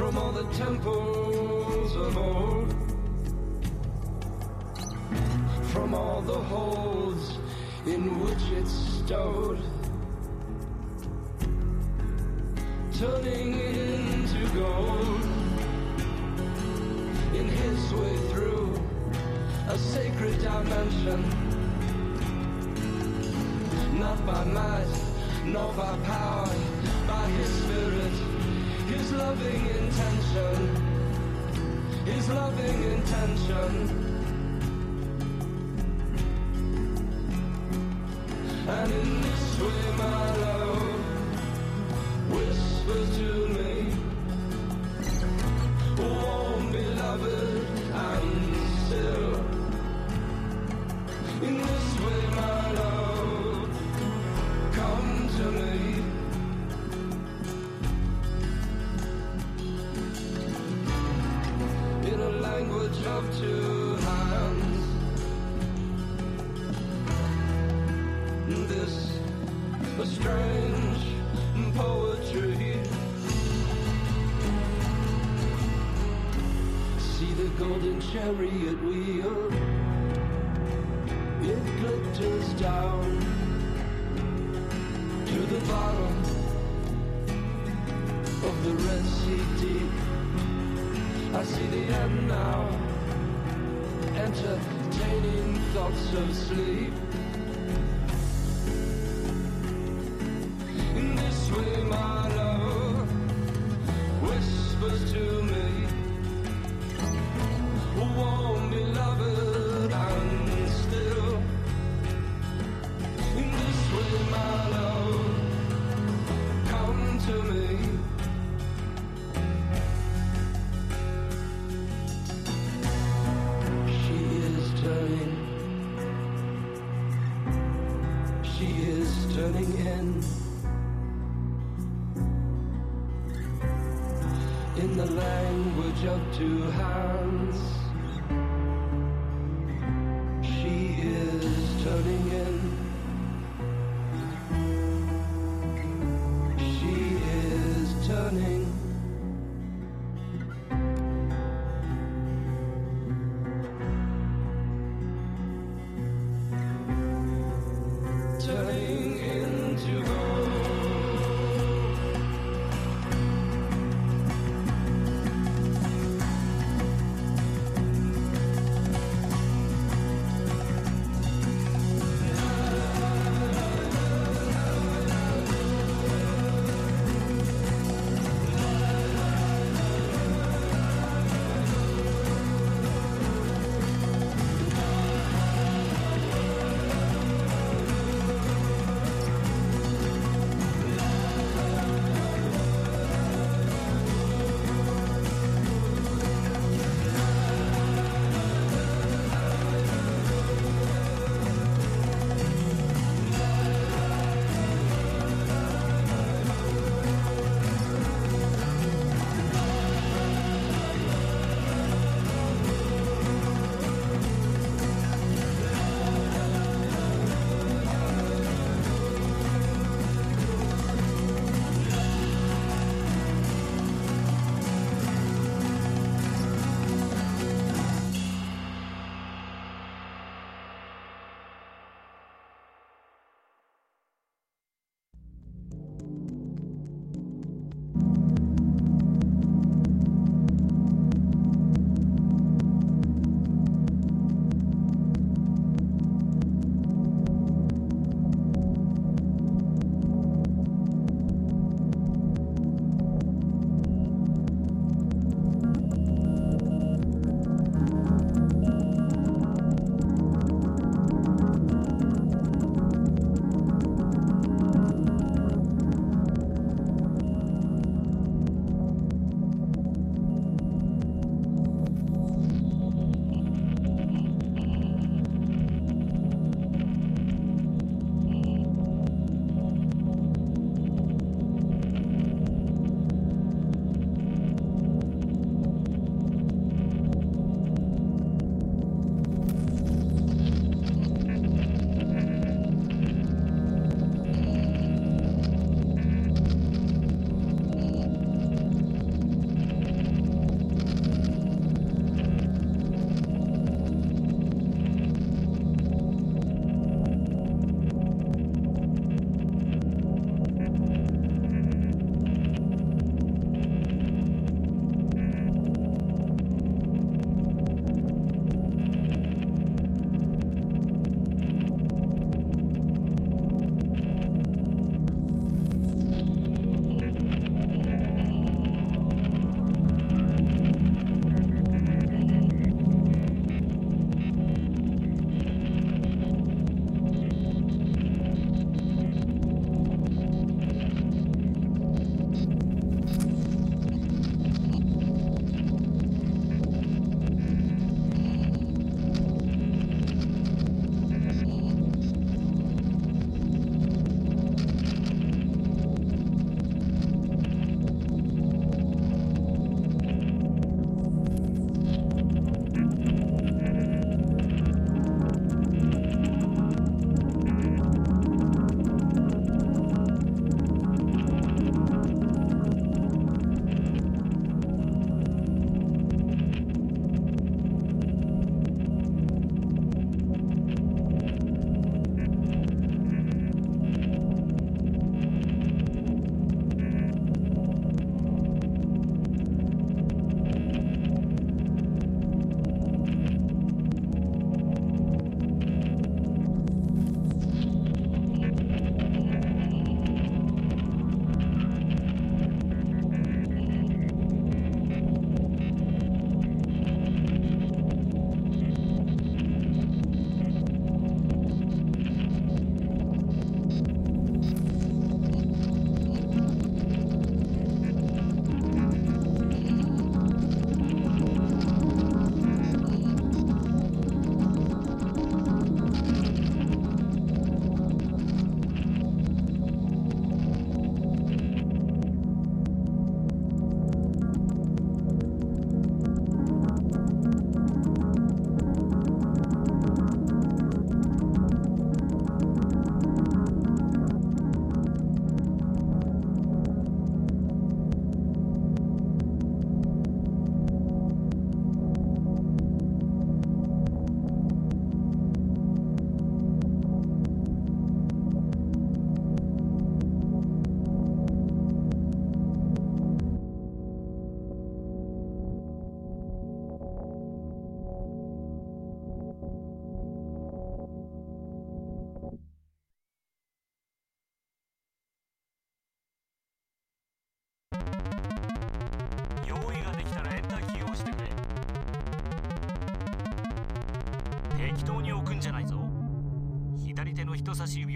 From all the temples of old. From all the holes in which it's stowed turning it into gold. In his way through a sacred dimension. Not by might nor by power by his his loving intention. His loving intention. And in this way my love whisper to me warm beloved chariot wheel. It glitters down To the bottom Of the Red Sea deep. I see the end now. Entertaining thoughts of sleep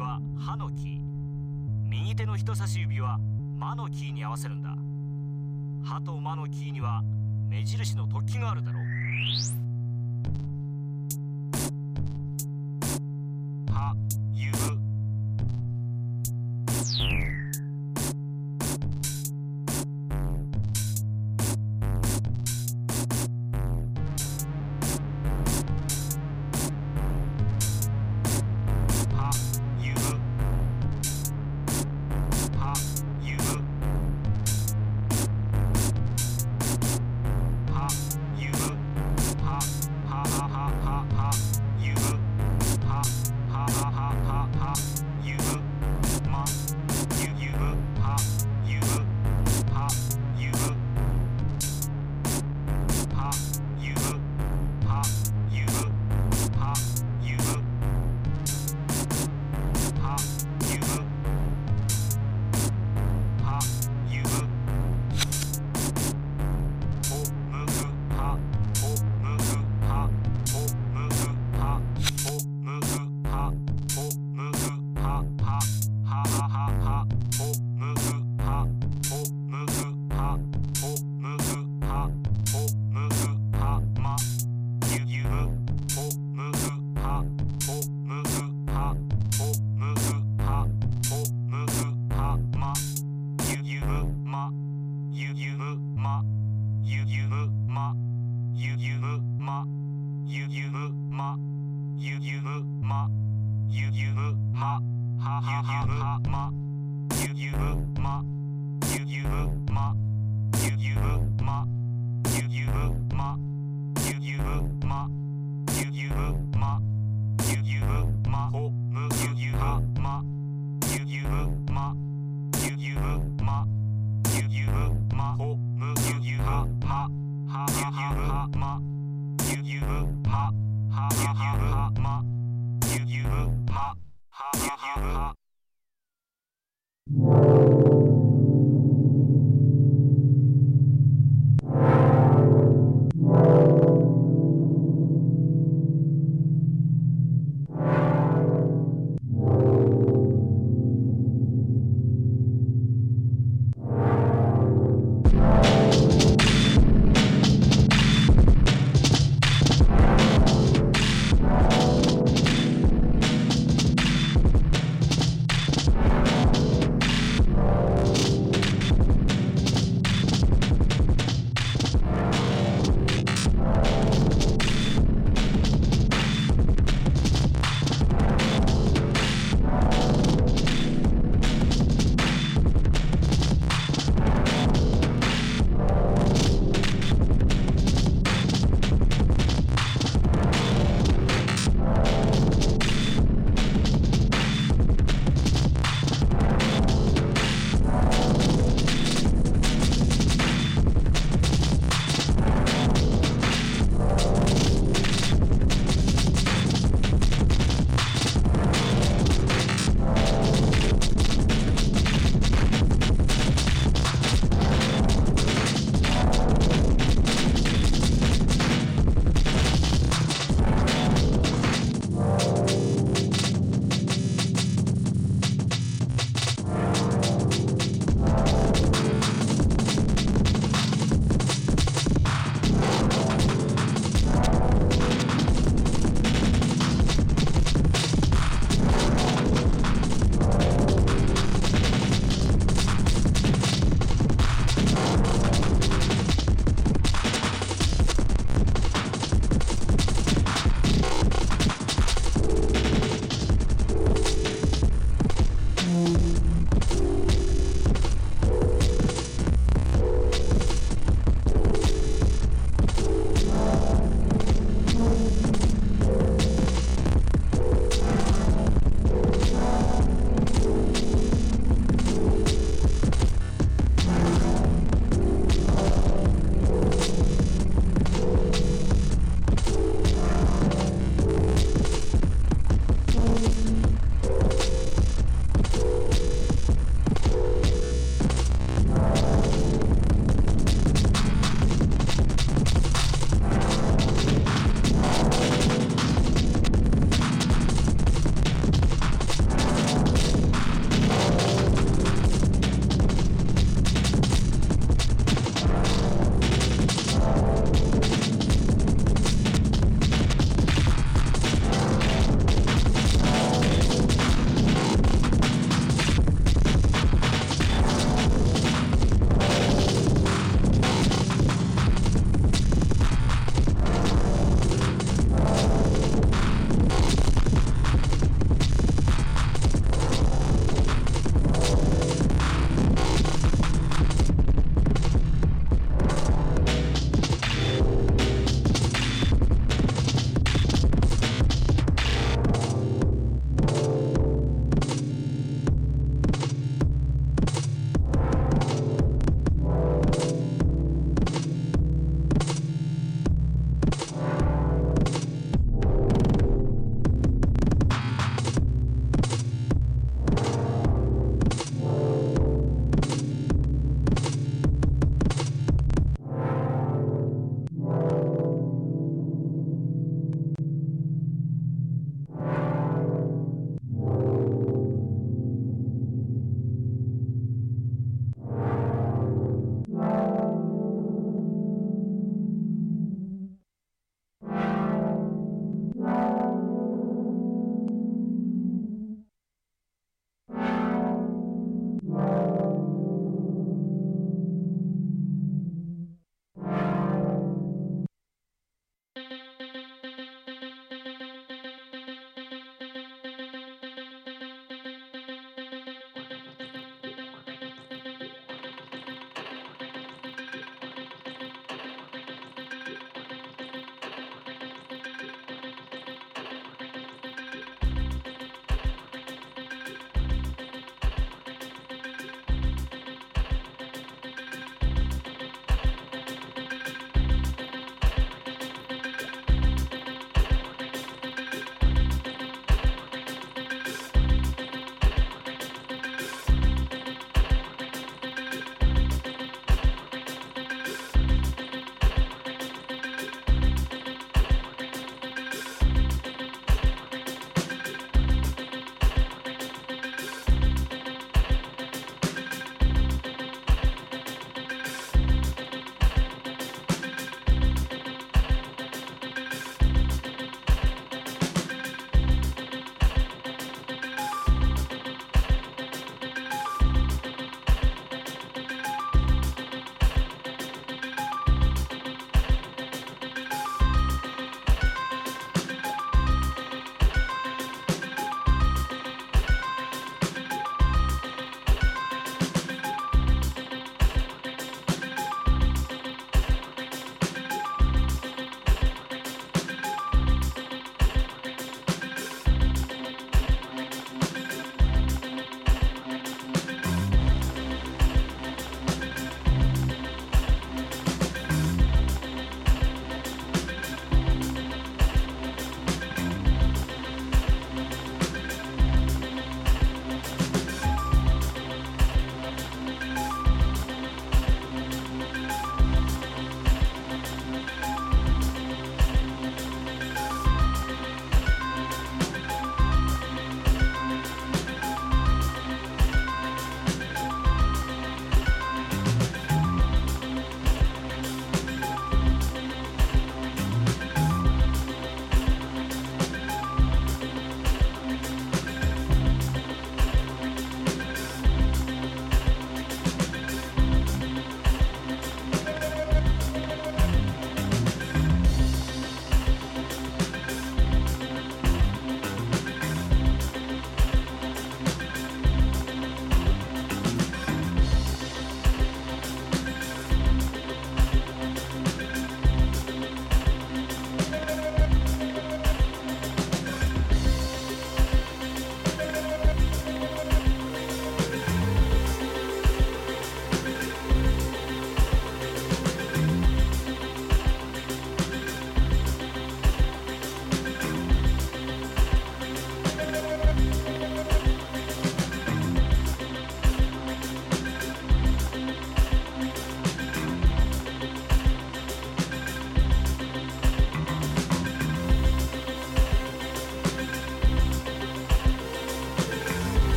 は「歯のキー」右手の人差し指は「魔のキー」に合わせるんだ「歯と「魔のキー」には目印の突起があるだろう。